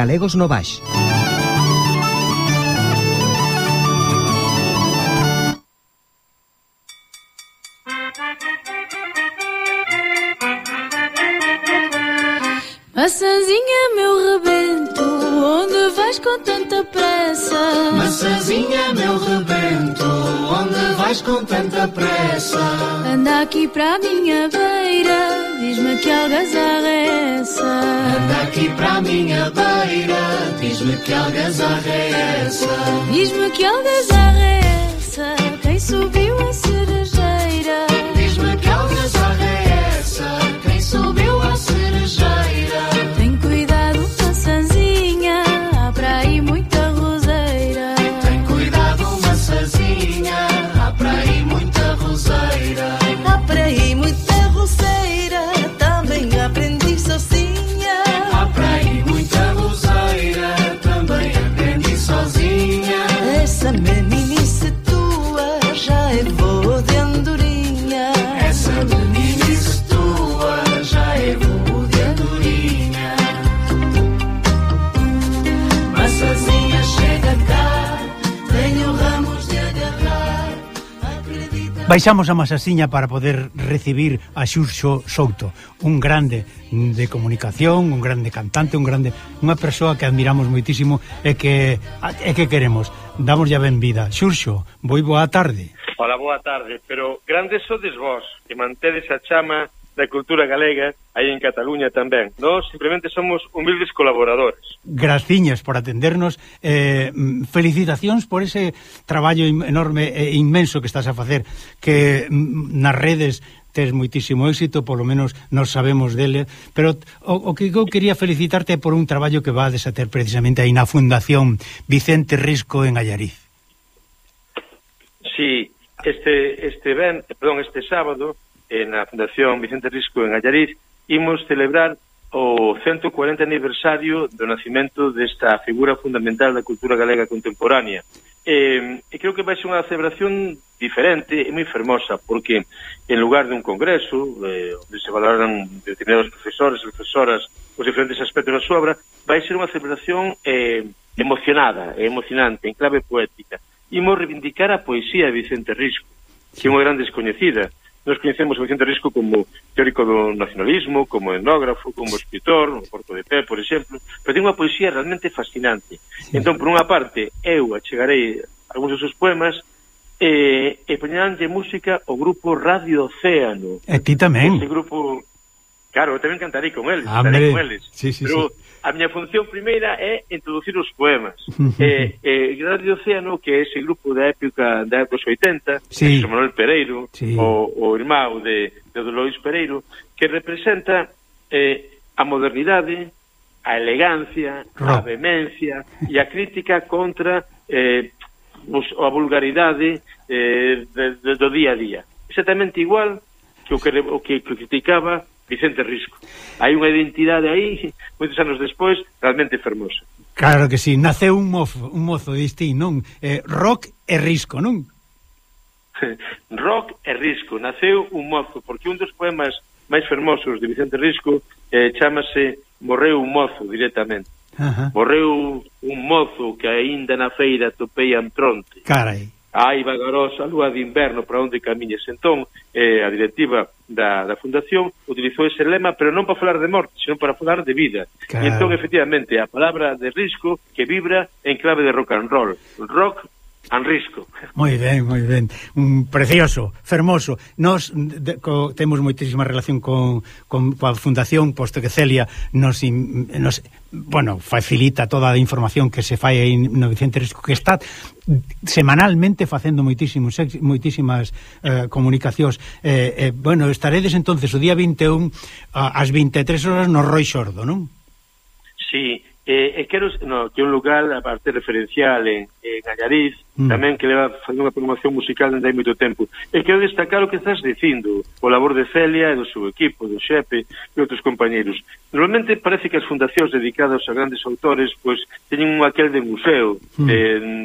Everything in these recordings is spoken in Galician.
Galegos no Baix. Maçãzinha, meu rebento, onde vais com tanta pressa? Maçãzinha, meu rebento, onde vais com tanta pressa? Anda aqui para a minha beira, diz-me que algazarra é essa? Anda aqui para a minha beira, diz-me que algazarra é essa? Diz-me que algazarra é essa? Baixamos a Masasiña para poder recibir a Xurxo Souto, un grande de comunicación, un grande cantante, un grande unha persoa que admiramos moitísimo e que e que queremos. Damos ya ben vida. Xurxo, moi boa tarde. Hola, boa tarde, pero grandes sodes vos, que mantedes a chama da cultura galega aí en Cataluña tamén. Nós simplemente somos humildes colaboradores. Graciñas por atendernos. Eh, felicitacións por ese traballo enorme e inmenso que estás a facer, que mm, nas redes tes moitísimo éxito, polo menos nos sabemos dele, pero o, o que eu quería felicitarte por un traballo que vades a ter precisamente aí na Fundación Vicente Risco en Allariz. Sí, este este ben, perdón, este sábado en a Fundación Vicente Risco en Allariz, imos celebrar o 140 aniversario do nacimento desta figura fundamental da cultura galega contemporánea. Eh, e creo que vai ser unha celebración diferente e moi fermosa, porque en lugar de un congreso, eh, onde se valoran determinados profesores e profesoras os diferentes aspectos da súa obra, vai ser unha celebración eh, emocionada, emocionante, en clave poética. Imos reivindicar a poesía de Vicente Risco, que é unha gran descoñecida, nos coñecemos a Vicente Risco como teórico do nacionalismo, como etnógrafo, como escritor, no Porto de Pé, por exemplo, pero ten unha poesía realmente fascinante. Entón, por unha parte, eu achegarei algúns dos seus poemas eh, e poñerán de música o grupo Radio Océano. E ti tamén. Ese grupo... Claro, eu tamén cantarei con eles, Ambre. cantarei con eles. Sí, sí, pero sí. A miña función primeira é introducir os poemas. eh, eh, Radio Océano, que é ese grupo da época da época 80, sí. José Manuel Pereiro, sí. o, o irmão de, de Dolores Pereiro, que representa eh, a modernidade, a elegancia, Ro. a vehemencia e a crítica contra eh, os, a vulgaridade eh, de, de, do día a día. Exactamente igual que o que, o que, que criticaba Vicente Risco. Hai unha identidade aí, moitos anos despois, realmente fermosa. Claro que sí, naceu un, mozo, un mozo, distí, non? Eh, rock e risco, non? rock e risco, naceu un mozo, porque un dos poemas máis fermosos de Vicente Risco eh, chamase Morreu un mozo, directamente. Ajá. Morreu un mozo que aínda na feira topeian pronte. Carai. Hai vagarosa lúa de inverno para onde camiñes. Entón, eh, a directiva da, da Fundación utilizou ese lema, pero non para falar de morte, senón para falar de vida. Claro. E entón, efectivamente, a palabra de risco que vibra en clave de rock and roll. Rock Anrisco. Moi ben, moi ben. Un precioso, fermoso. Nos de, co, temos moitísima relación con, con coa fundación, posto que Celia nos, in, nos bueno, facilita toda a información que se fai aí no Vicente Risco, que está semanalmente facendo moitísimos moitísimas eh, comunicacións. Eh, eh, bueno, estaredes entonces o día 21 ás 23 horas no Roi Xordo, non? Sí, Eh, e quero, no, que é un lugar aparte referencial en, en Allariz, mm. tamén que leva facendo unha promoción musical dende hai moito tempo. E quero destacar o que estás dicindo, o labor de Celia e do seu equipo, do Xepe e outros compañeros. Normalmente parece que as fundacións dedicadas a grandes autores pois teñen un aquel de museo, mm. de,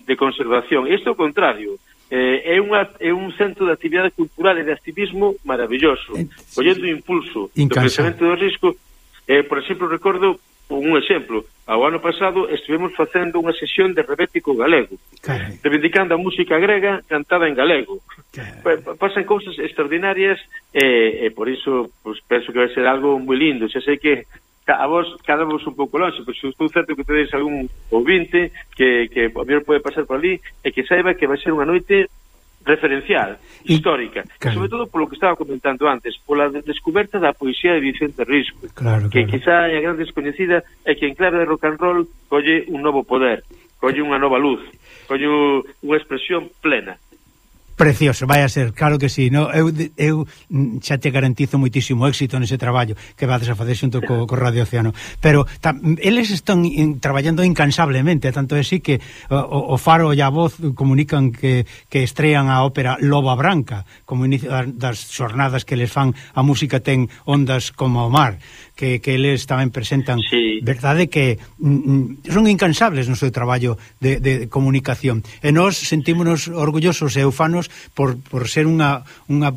de conservación. Isto é o contrario eh, é, unha, é un centro de actividade cultural e de activismo maravilloso, eh, collendo impulso Incansa. do pensamento do risco. Eh, por exemplo, recordo un exemplo, ao ano pasado estivemos facendo unha sesión de rebético galego, Carai. reivindicando a música grega cantada en galego. Carai. Pasan cousas extraordinarias e, e por iso pues, penso que vai ser algo moi lindo. Xa sei que a vos cada vos un pouco longe, pois estou certo que tedes algún ouvinte que, que a mellor pode pasar por ali e que saiba que vai ser unha noite referencial, histórica, y, claro. sobre todo polo que estaba comentando antes, pola descoberta da poesía de Vicente Risco, claro, claro. que quizá é a gran descoñecida e que en clave de rock and roll colle un novo poder, colle eh. unha nova luz, colle unha expresión plena. Precioso, vai a ser, claro que sí. No, eu, eu xa te garantizo moitísimo éxito nese traballo que vades a facer xunto co, co Radio Oceano. Pero tam, eles están in, traballando incansablemente, tanto é así que o, o Faro e a Voz comunican que, que estrean a ópera Loba Branca, como inicio das xornadas que les fan a música ten ondas como o mar, que, que eles tamén presentan. Sí. Verdade que mm, mm son incansables no seu traballo de, de comunicación. E nós sentímonos orgullosos e eufanos anos por, por ser unha, unha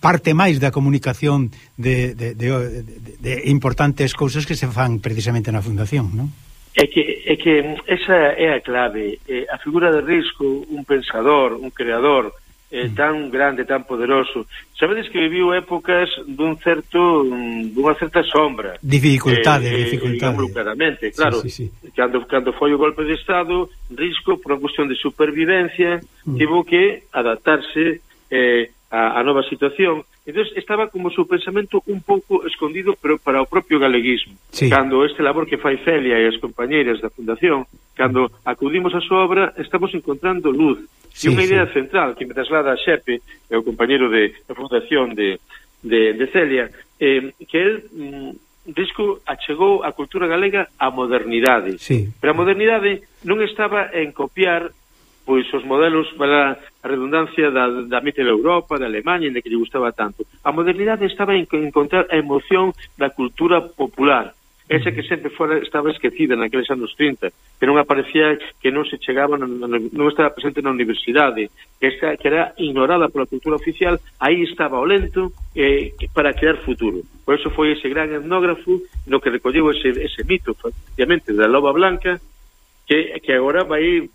parte máis da comunicación de, de, de, de, de importantes cousas que se fan precisamente na Fundación, non? É que, é que esa é a clave. Eh, a figura de risco, un pensador, un creador, eh, tan grande, tan poderoso. Sabedes que viviu épocas dun certo mm, dunha certa sombra. Dificultade, eh, eh dificultade. Claramente, claro. Sí, sí, sí. Cando, cando foi o golpe de Estado, risco por unha cuestión de supervivencia, mm. tivo que adaptarse eh, a, a nova situación Entón, estaba como seu pensamento un pouco escondido pero para o propio galeguismo. Sí. Cando este labor que fai Celia e as compañeiras da Fundación, cando acudimos á súa obra, estamos encontrando luz. Sí, e unha idea sí. central que me traslada a Xepe, é o compañeiro de, da Fundación de, de, de Celia, eh, que el mm, disco achegou a cultura galega á modernidade. Sí. Pero a modernidade non estaba en copiar pois os modelos para a redundancia da, da Mittel Europa, da Alemanha, de que lle gustaba tanto. A modernidade estaba en encontrar a emoción da cultura popular, esa que sempre fora estaba esquecida naqueles anos 30, que non aparecía, que non se chegaba, non, non estaba presente na universidade, que, esta, que era ignorada pola cultura oficial, aí estaba o lento eh, para crear futuro. Por eso foi ese gran etnógrafo no que recolleu ese, ese mito, efectivamente, da loba blanca, que, que agora vai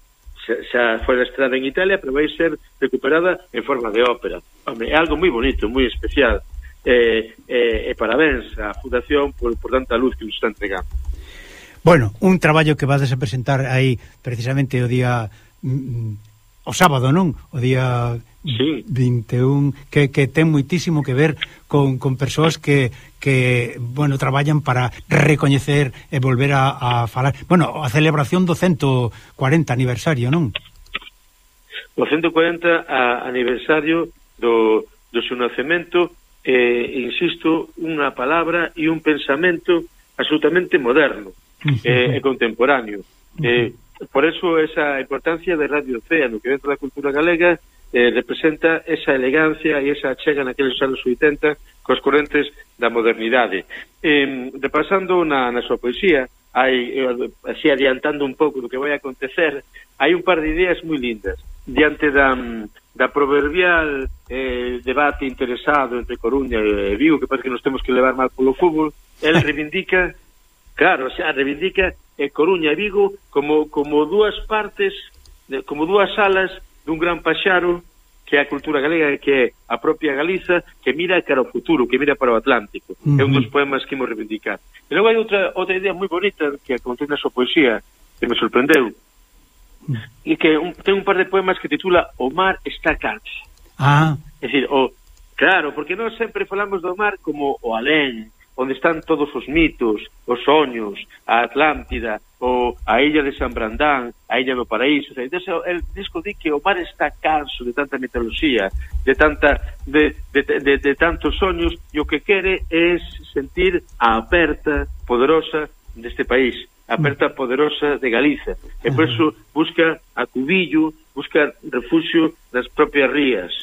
xa, xa foi estrada en Italia, pero vai ser recuperada en forma de ópera. Home, é algo moi bonito, moi especial. E eh, eh, eh, parabéns á Fundación por, por tanta luz que nos está entregando. Bueno, un traballo que vades a presentar aí precisamente o día mm, o sábado, non? O día sí. 21 que, que ten moitísimo que ver con, con persoas que, que bueno, traballan para recoñecer e volver a, a falar. Bueno, a celebración do 140 aniversario, non? O 140 a, aniversario do, do seu nacemento eh, insisto, unha palabra e un pensamento absolutamente moderno uh -huh. eh, e contemporáneo. Uh -huh. eh, Por eso esa importancia de Radio Océano, que dentro da cultura galega eh, representa esa elegancia e esa chega naqueles anos 80 cos correntes da modernidade. Eh, repasando na, na súa poesía, hai, eh, así adiantando un pouco do que vai acontecer, hai un par de ideas moi lindas. Diante da, da proverbial eh, debate interesado entre Coruña e Vigo, que parece que nos temos que levar mal polo fútbol, el reivindica, claro, xa reivindica e Coruña e Vigo como, como dúas partes, como dúas alas dun gran paxaro que é a cultura galega, que é a propia Galiza, que mira cara ao futuro, que mira para o Atlántico. Uh -huh. É un dos poemas que imos reivindicar. E logo hai outra, outra idea moi bonita que contén na súa poesía, que me sorprendeu, e que un, ten un par de poemas que titula O mar está calmo. Ah. É dicir, o, claro, porque nós sempre falamos do mar como o alén, onde están todos os mitos, os soños, a Atlántida, o a illa de San Brandán, a illa do Paraíso. Entón, el disco di que o mar está canso de tanta mitoloxía, de tanta de, de, de, de tantos soños, e o que quere é sentir a aperta poderosa deste país, a mm. aperta poderosa de Galiza. E por iso busca acubillo, busca refugio nas propias rías.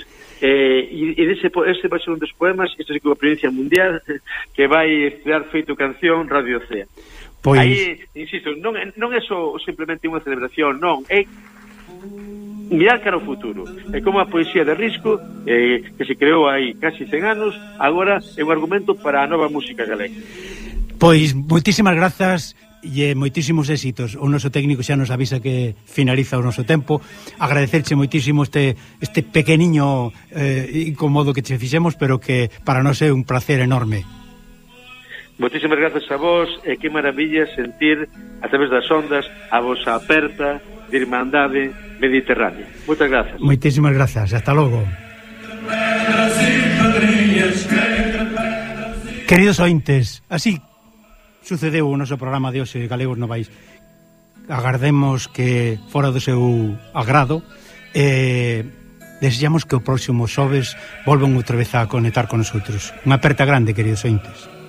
Eh, e, e dese, ese vai ser un dos poemas, esta é a experiencia mundial, que vai estrear feito canción Radio C. Pois... Aí, insisto, non, non é só simplemente unha celebración, non, é mirar cara ao futuro. É como a poesía de risco eh, que se creou hai casi 100 anos, agora é un argumento para a nova música galega. Pois, moitísimas grazas, e eh, moitísimos éxitos. O noso técnico xa nos avisa que finaliza o noso tempo. Agradecerche moitísimo este, este pequeniño eh, incomodo que che fixemos, pero que para nós é un placer enorme. Moitísimas grazas a vos e que maravilla sentir a través das ondas a vosa aperta de Irmandade Mediterránea. Moitas grazas. Moitísimas grazas. Hasta logo. Queridos ointes, así sucedeu o noso programa de hoxe Galegos no Agardemos que fora do seu agrado e desexamos que o próximo xoves volvan outra vez a conectar con nosotros. Unha aperta grande, queridos ointes.